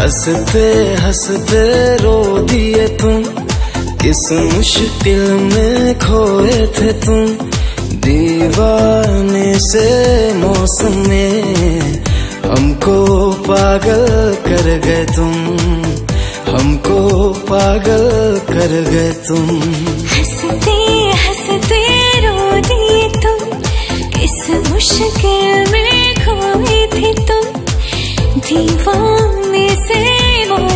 हँसते हँसते रो दिए तुम। किस मुश्किल में खोए थे तुम। दीवाने से मौसम में हमको पागल कर गए तुम। हमको पागल कर गए तुम। हँसते हँसते रो दिए तुम। किस मुश्किल में खोए थे तुम। दीवाने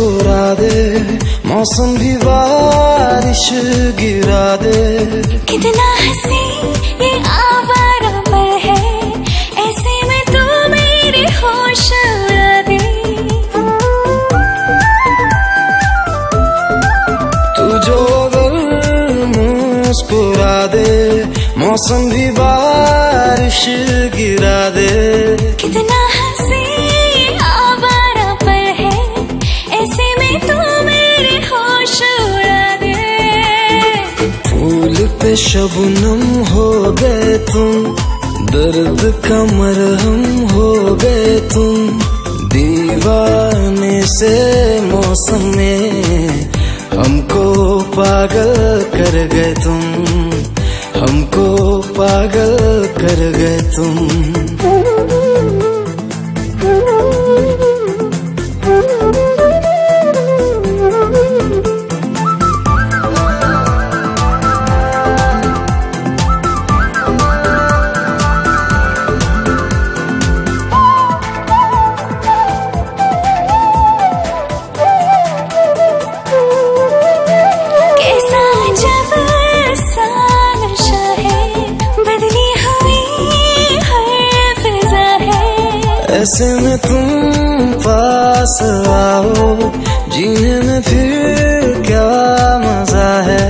मुस्कुरा दे मौसम भी बारिश गिरा दे। कितना हँसी ये आवारा पर है ऐसे में तो मेरे होश उड़ा दे। तू जो मुस्कुरा दे मौसम भी बारिश गिरा दे। शबनम हो गए तुम, दर्द का मरहम हो गए तुम। दीवाने से मौसम में हमको पागल कर गए तुम, हमको पागल कर गए तुम। ऐसे में तुम पास आओ जीने में फिर क्या मज़ा है?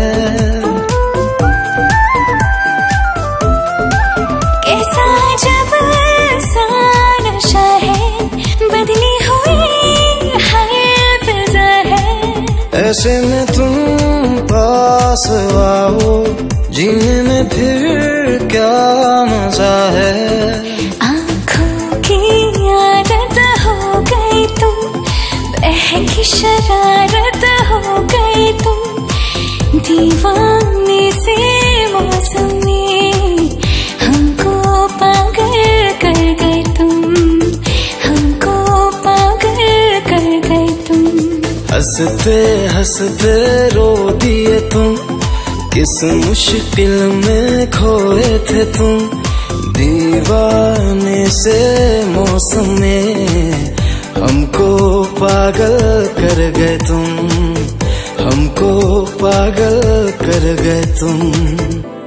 कैसा जब नशा है बदली हुई हर फिजा है। ऐसे में तुम पास आओ जीने में फिर क्या मज़ा की शरारत हो गई तुम। दीवाने से मौसम में हमको पागल कर गए तुम। हमको पागल कर गए तुम। हँसते हँसते रो दिए तुम। किस मुश्किल में खोए थे तुम। पागल कर गए तुम हमको पागल कर गए तुम।